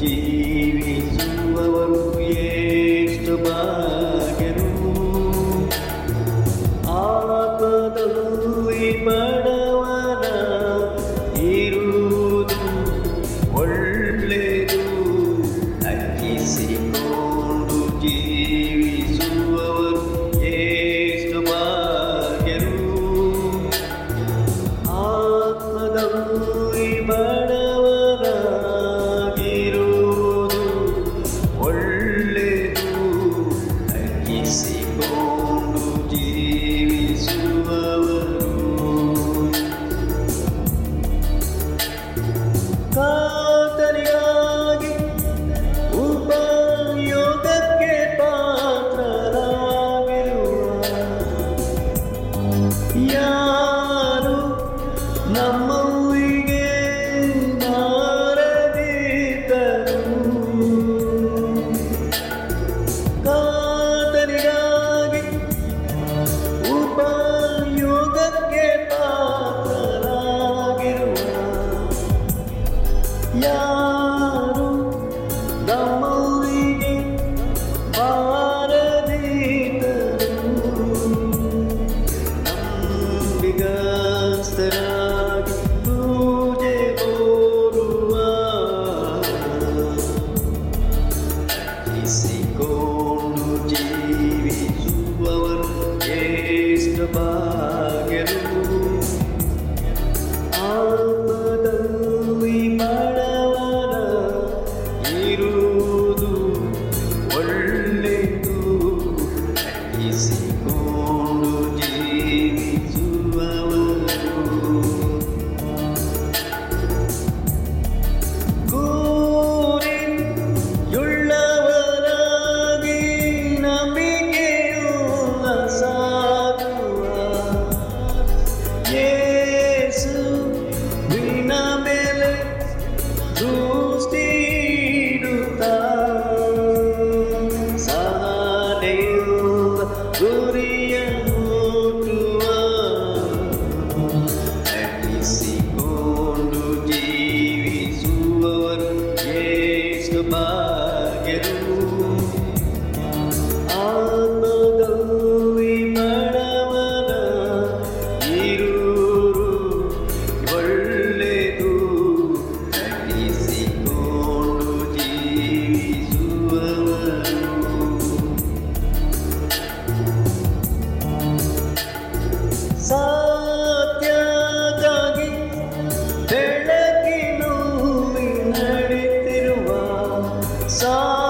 Jesus. you. the bar. So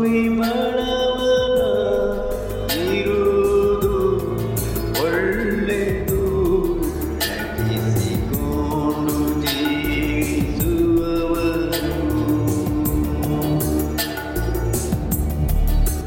we